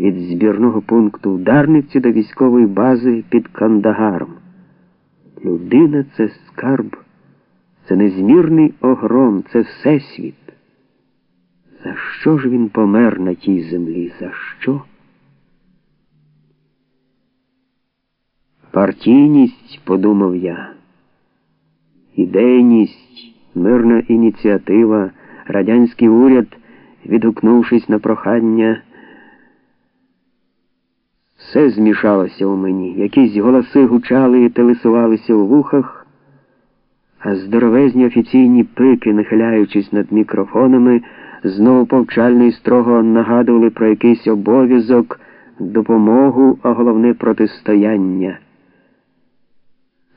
від збірного пункту ударниці до військової бази під Кандагаром. Людина це скарб, це незмірний огром, це всесвіт. За що ж він помер на тій землі? За що? Партійність, подумав я, ідейність, мирна ініціатива, радянський уряд, відгукнувшись на прохання, все змішалося у мені, якісь голоси гучали і телесувалися у вухах, а здоровезні офіційні пики, нахиляючись над мікрофонами, знову повчально і строго нагадували про якийсь обов'язок, допомогу, а головне протистояння.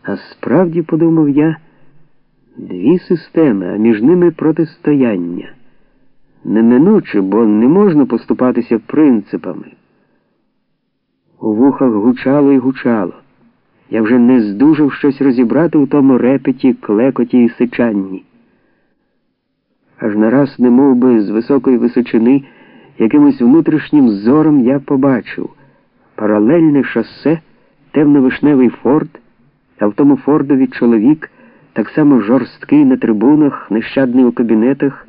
А справді, подумав я, дві системи, а між ними протистояння. Неминуче, бо не можна поступатися принципами. У вухах гучало і гучало. Я вже не здужав щось розібрати у тому репеті, клекоті і сичанні. Аж нараз, не мов би, з високої височини, якимось внутрішнім зором я побачив паралельне шосе, темно-вишневий форт, а в тому фордові чоловік, так само жорсткий на трибунах, нещадний у кабінетах,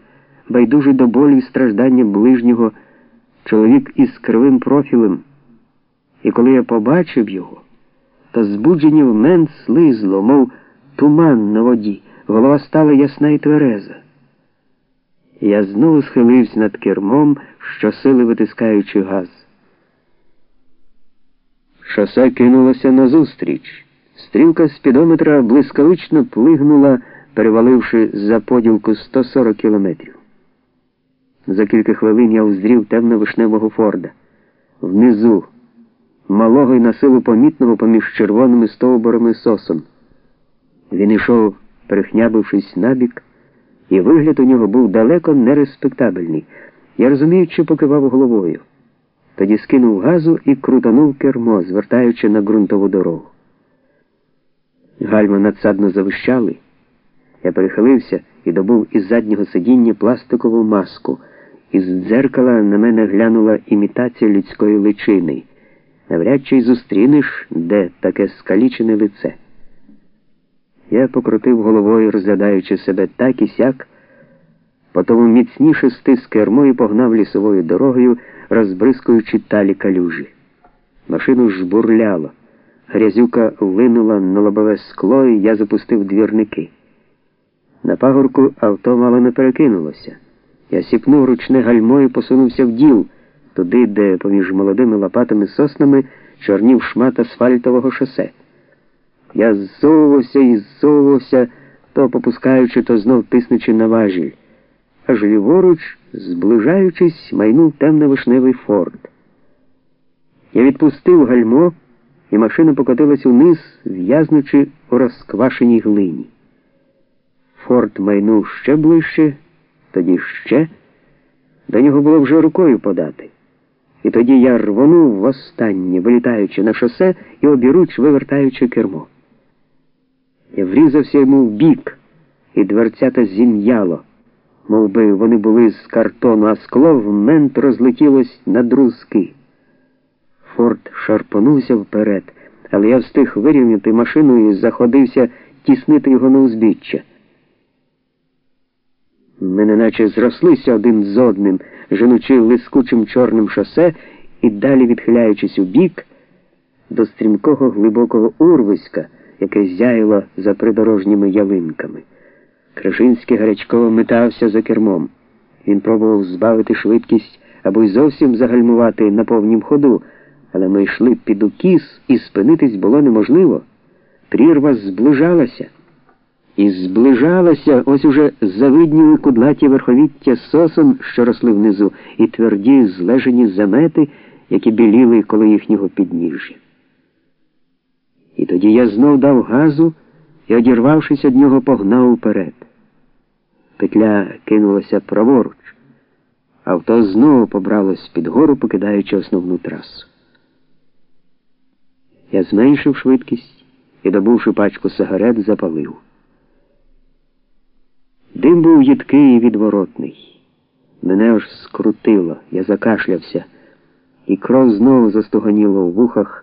байдужий до болю і страждання ближнього, чоловік із кривим профілем. І коли я побачив його, то збуджені в мен слизло, мов туман на воді, голова стала ясна і твереза. Я знову схилився над кермом, щосили витискаючи газ. Шосе кинулося назустріч. Стрілка спідометра блискавично плигнула, переваливши за поділку 140 кілометрів. За кілька хвилин я уздрів темно-вишневого Форда. Внизу, малого й на силу помітного поміж червоними стовбурами сосом. Він ішов, перехнябившись набік, і вигляд у нього був далеко нереспектабельний. Я розуміючи, покивав головою. Тоді скинув газу і крутанув кермо, звертаючи на ґрунтову дорогу. Гальма надсадно завищали. Я перехилився і добув із заднього сидіння пластикову маску. Із дзеркала на мене глянула імітація людської личини. Навряд чи й зустрінеш, де таке скалічене лице. Я покрутив головою, розглядаючи себе так і сяк, потому міцніше стис кермо і погнав лісовою дорогою, розбризкуючи талі калюжі. Машину жбурляло. Грязюка линула на лобове скло, і я запустив двірники. На пагорку авто мало не перекинулося. Я сіпнув ручне гальмо і посунувся в діл, туди, де поміж молодими лопатами соснами чорнів шмат асфальтового шосе. Я ззовувався і ззовувався, то попускаючи, то знов тиснучи на важіль. Аж ліворуч, зближаючись, майнув темно-вишневий форд. Я відпустив гальмо і машина покотилась униз, в'язнучи у розквашеній глині. Форд майнув ще ближче, тоді ще. До нього було вже рукою подати. І тоді я рвонув востаннє, вилітаючи на шосе і обіруч вивертаючи кермо. Я врізався йому в бік, і дверцята зім'яло, мов би вони були з картону, а скло в мент розлетілось на друзки. Форд шарпонувся вперед, але я встиг вирівняти машину і заходився тіснити його на узбіччя. Ми неначе зрослися один з одним, женучи лискучим чорним шосе і далі відхиляючись у бік до стрімкого глибокого урвиська, яке зяяло за придорожніми ялинками. Крашинський гарячково метався за кермом. Він пробував збавити швидкість або й зовсім загальмувати на повнім ходу але ми йшли під укіс, і спинитись було неможливо. Прірва зближалася. І зближалася ось уже завидніли кудлаті верховіття сосом, що росли внизу, і тверді злежені замети, які біліли коло їхнього підніжжя. І тоді я знов дав газу і, одірвавшись від нього, погнав уперед. Петля кинулася праворуч. Авто знову побралось під гору, покидаючи основну трасу. Я зменшив швидкість і, добувши пачку сигарет, запалив. Дим був їдкий і відворотний. Мене аж скрутило, я закашлявся, і кров знову застуганіла у вухах.